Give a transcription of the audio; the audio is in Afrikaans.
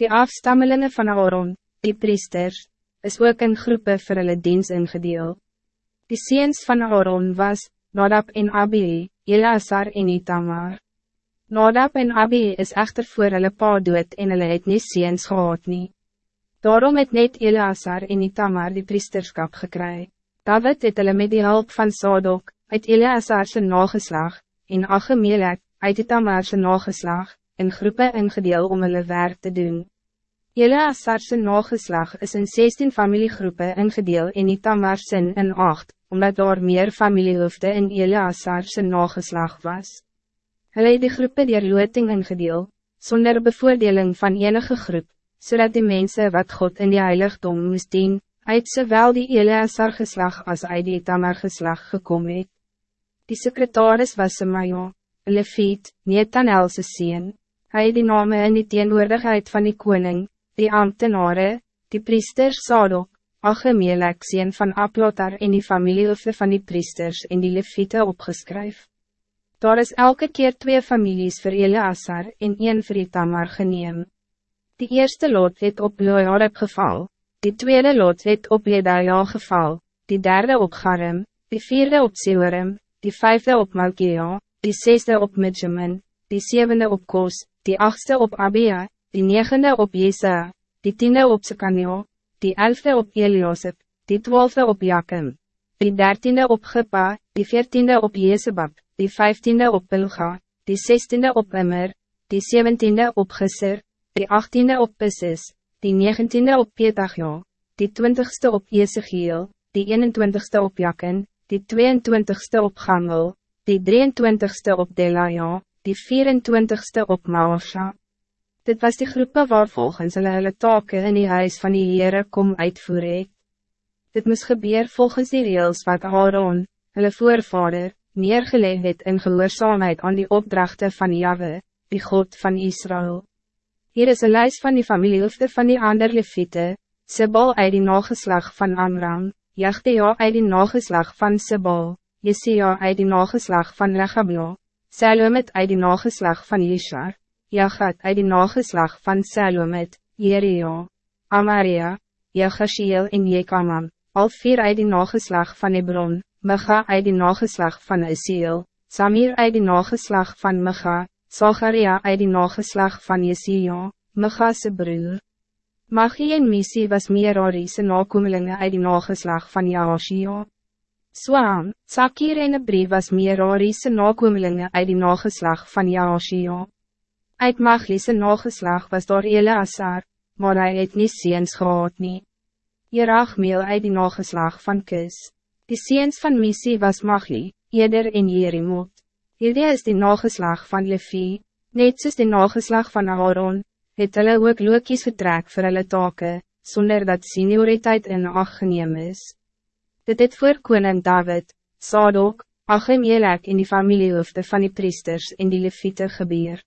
Die afstammelingen van Aaron, die priesters, is ook in groepen vir hulle diens ingedeel. Die seens van Aaron was, Nadab en Abi, Eleazar en Itamar. Nadab en Abi is echter voor hulle pa dood en hulle het nie seens gehad nie. Daarom het net Eleazar en Itamar die priesterskap gekry. David het hulle met die hulp van Sadok, uit Eleazar zijn nageslag, en Achemelek, uit Itamar zijn nageslag, in groepen ingedeel om hulle werk te doen. Eleazar zijn nageslag is in 16 familiegroepen ingedeel en Itamar sin in 8, omdat daar meer familiehoofde in Eleazar zijn nageslag was. Hulle het die groepe dier looting ingedeel, zonder bevoordeling van enige groep, zodat die mensen wat God in die heiligdom moest dien, uit zowel die Eleazar geslag als uit die Tamar geslag gekomen het. Die secretaris was Semaja, Lefiet, Netanelse sien. Hij het die name in die teenwoordigheid van die koning, die ambtenaren, die priesters Sadok, Achemelek sien van Aplotar en die familiehoofde van die priesters en die Lefiete opgeskryf. Daar is elke keer twee families voor Eleazar en een voor Tamar geneem. Die eerste lot het op Loareb geval, die tweede lot het op Jedaja geval, die derde op Garem, die vierde op Seorim, die vijfde op Malkia, die zesde op Midjamin, die zevende op Kos, die achtste op Abia, die negende op Jesa, die tiende op Sekanio, die elfde op Eliosep, die twaalfde op Jakim, die dertiende op Gepa, die veertiende op Jezebab, die vijftiende op Pilga, die zestiende op Immer, die zeventiende op Geser, die achttiende op Pissis, die negentiende op Petagio, die twintigste op Ezekiel, die eenentwintigste op Jakin, die 22ste op Gamel, die 23ste op Delaja, die 24ste op Maosha. Dit was die groepen waar volgens hulle hulle take in die huis van die Heere kom uitvoer het. Dit moest gebeur volgens die reels wat Aaron, hulle voorvader, neergelegd het in gehoorzaamheid aan die opdrachten van Jahwe, die God van Israël. Hier is een lijst van die familiehoofde van die ander leviete, Sebal uit die nageslag van Amram, Jachtea uit die nageslag van Sebal, Jesia uit die nageslag van Rechabio, Salomet uit die nageslag van Jeshar, Jachat uit die nageslag van Salomet, Jeria, Amaria, Jechashiel en Jekamam, al vier uit die nageslag van Hebron, Micha uit die nageslag van Isiel, Samir uit die nageslag van Micha, Zacharia uit die nageslag van Jesia, Micha's broer. Magie en Misi was Merari'se nakomelinge uit die nageslag van Jaashia. Swaan, Sakir en Abri was Merari'se nakomelinge uit die nageslag van Jaashia. Uit Magliese nageslag was daar Eleazar, maar hij het nie seens gehad nie. Jerachmeel uit die nageslag van Kis. Die seens van Misi was Magli, Eder en Jerimot. Hierdie is die nageslag van Levi, net soos die nageslag van Aaron, het hulle ook lookies getrek vir hulle take, sonder dat senioriteit in acht geneem is. Dit het voor koning David, Sadok, Achimelek en die familiehoofde van die priesters en die leviete gebeur.